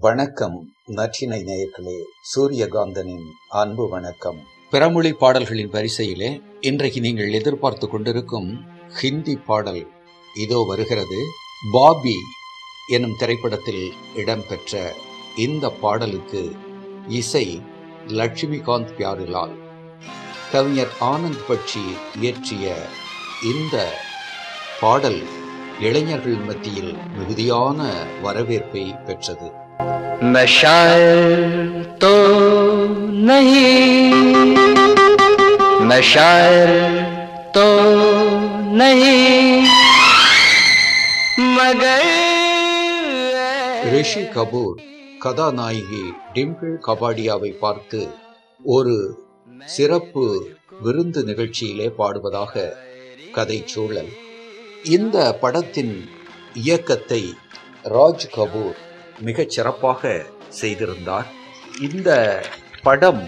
வணக்கம் நற்றினை நேயர்களே. சூரியகாந்தனின் அன்பு வணக்கம். பிறமொழி பாடல்களின் வரிசையிலே இன்றைக்கு நீங்கள் எதிர்பார்த்து கொண்டிருக்கும் ஹிந்தி பாடல் இதோ வருகிறது. பாபி எனும் திரைப்படத்தில் இடம்பெற்ற இந்த பாடலுக்கு இசை லட்சுமிகாந்த் பியாரிலால். கவிஞர் ஆனந்த் பட்சி இயற்றிய இந்த பாடல் இளைஞர்கள் மத்தியில் மிகுதியான வரவேற்பை பெற்றது. मैं शायर तो नहीं मैं शायर तो नहीं मगर ரிஷி கபூர் கதாநாயகி டிம்பிள் கபாடியாவை பார்த்து ஒரு சிறப்பு விருந்து நிகழ்ச்சியிலே பாடுவதாக கதை சூழல் இந்த படத்தின் இயக்கத்தை ராஜ் கபூர் மிகச் சிறப்பாக செய்திருந்தார். இந்த படம்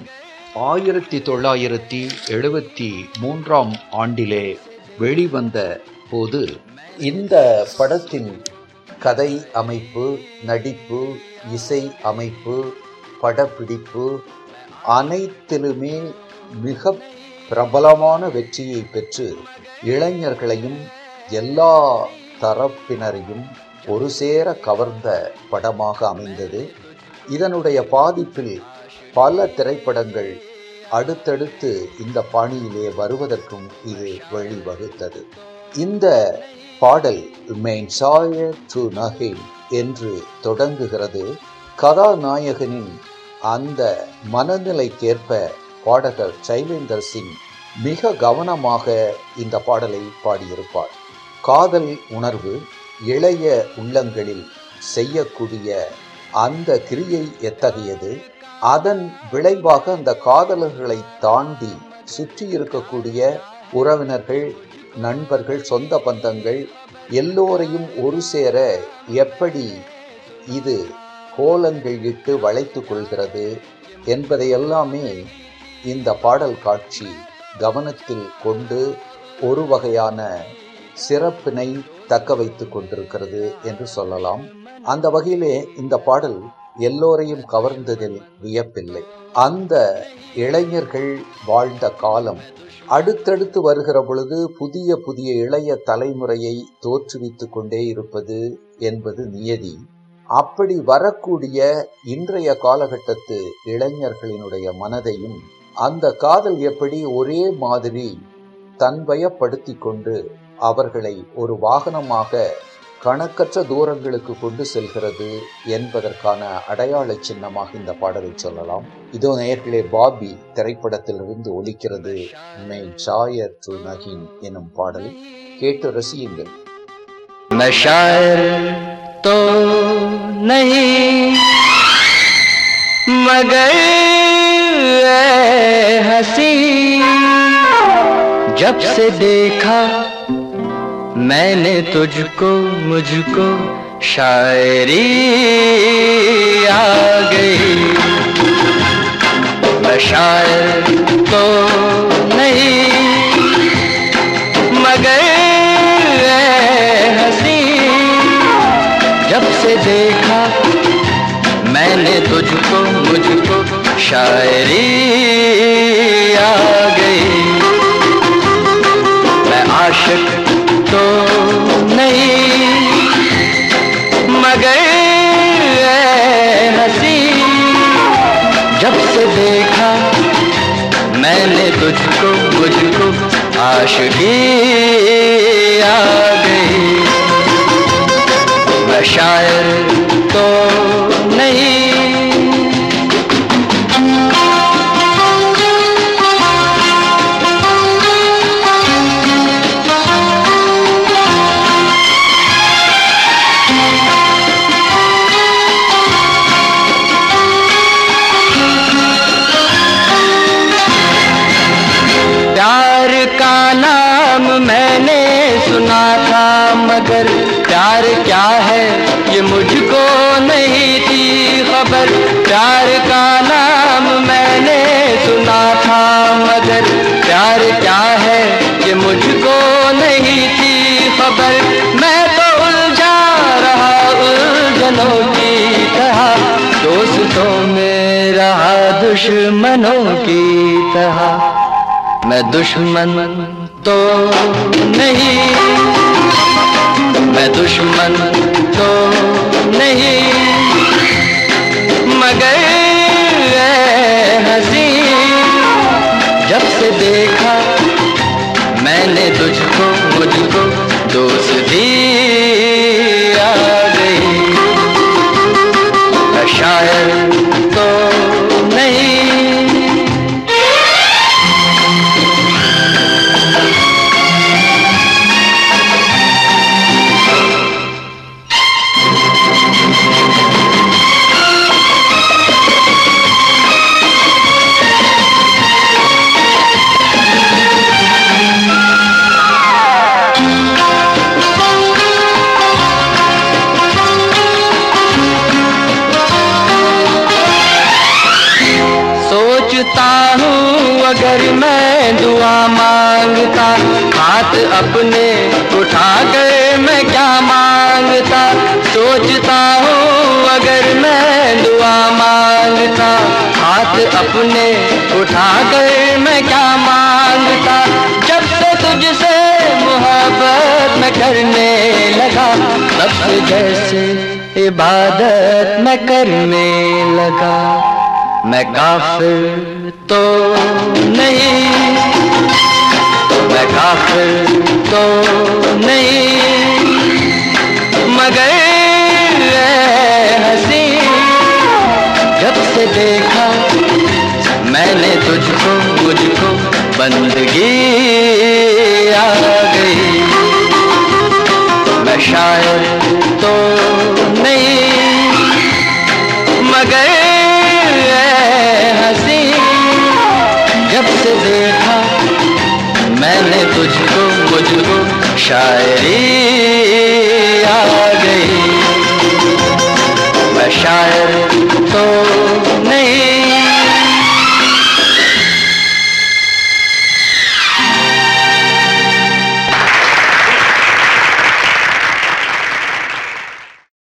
ஆயிரத்தி தொள்ளாயிரத்தி எழுபத்தி மூன்றாம் ஆண்டிலே வெளிவந்த போது இந்த படத்தின் கதை அமைப்பு நடிப்பு இசை அமைப்பு படப்பிடிப்பு அனைத்திலுமே மிக பிரபலமான வெற்றியை பெற்று இளைஞர்களையும் எல்லா தரப்பினரையும் ஒரு சேர கவர்ந்த படமாக அமைந்தது. இதனுடைய பாதிப்பில் பல திரைப்படங்கள் அடுத்தடுத்து இந்த பாணியிலே வருவதற்கும் இது வழிவகுத்தது. இந்த பாடல் மெயின் சாயர் டு நஹின் என்று தொடங்குகிறது. கதாநாயகனின் அந்த மனநிலைக்கேற்ப பாடகர் சைலேந்தர் சிங் மிக கவனமாக இந்த பாடலை பாடியிருப்பார். காதல் உணர்வு இளைய உள்ளங்களில் செய்யக்கூடிய அந்த கிரியை எத்தகையது? அதன் விளைவாக அந்த காதலர்களை தாண்டி சுற்றி இருக்கக்கூடிய உறவினர்கள் நண்பர்கள் சொந்த பந்தங்கள் எல்லோரையும் ஒரு சேர எப்படி இது கோலங்கள் இட்டு வளைத்து கொள்கிறது என்பதை எல்லாமே இந்த பாடல் காட்சி கவனத்தில் கொண்டு ஒரு வகையான சிறப்பினை தக்க வைத்து கொண்டிருக்கிறது என்று சொல்லலாம். அந்த வகையிலே இந்த பாடல் எல்லோரையும் கவர்ந்ததில் வியப்பில்லை. அந்த இளைஞர்கள் வாழ்ந்த காலம் அடுத்தடுத்து வருகிற பொழுது புதிய புதிய இளைய தலைமுறையை தோற்றுவித்துக் கொண்டே இருப்பது என்பது நியதி. அப்படி வரக்கூடிய இன்றைய காலகட்டத்து இளைஞர்களினுடைய மனதையும் அந்த காதல் எப்படி ஒரே மாதிரி தன்வயப்படுத்தி கொண்டு அவர்களை ஒரு வாகனமாக கணக்கற்ற தூரங்களுக்கு கொண்டு செல்கிறது என்பதற்கான அடையாள சின்னமாக இந்த பாடலை சொல்லலாம் இதோ நேயர்களே பாபி திரைப்படத்திலிருந்து ஒலிக்கிறது மை சாயர் டு நகின் எனும் பாடல் கேட்டு ரசியுங்கள் मैं शायर तो नहीं मगर ऐ हंसी जब से देखा मैंने तुझको, मुझको शायरी आ गई। मैं शायर तो नहीं, मगर हँसी। जब से देखा मैंने तुझको, मुझको शायरी आ गई। मैं आशिक तो नहीं, मगर हँसी। जब से देखा मैंने तुझको, मुझको आशिकी आ गई। मैं शायर तो नहीं मगर प्यार क्या है? ये मुझको नहीं थी खबर। प्यार का नाम मैंने सुना था, मगर प्यार क्या है? ये मुझको नहीं थी खबर। मैं तो उलझा रहा उलझनों की तरह। दोस्तों में रहा दुश्मनों की तरह। मैं दुश्मन तो नहीं मैं दुश्मन तो नहीं मगर हसी जब से देखा मैंने तुझको मुझको दोस्त आ अगर मैं दुआ माँगता, हाथ अपने उठा कर मैं क्या माँगता? सोचता हूँ अगर मैं दुआ माँगता, हाथ अपने उठा कर मैं क्या माँगता? जब से तुझसे मोहब्बत मैं करने लगा, तब से जैसे इबादत मैं करने लगा। मैं काफिर तो नहीं। मैं काफिर तो नहीं। मगर हसी, जब से देखा मैंने तुझको, मुझको बंदगी आ गई। मैं शायर तो नहीं। मगर तुझको मुझको शायरी आ गई। मैं शायर तो नहीं